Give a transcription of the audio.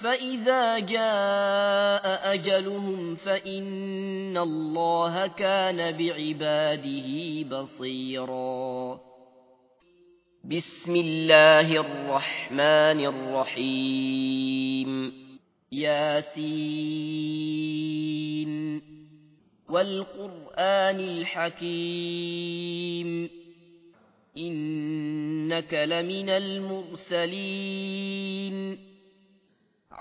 فإذا جاء أجلهم فإن الله كان بعباده بصيرا. بسم الله الرحمن الرحيم. ياسين. والقرآن الحكيم. إنك لمن المرسلين.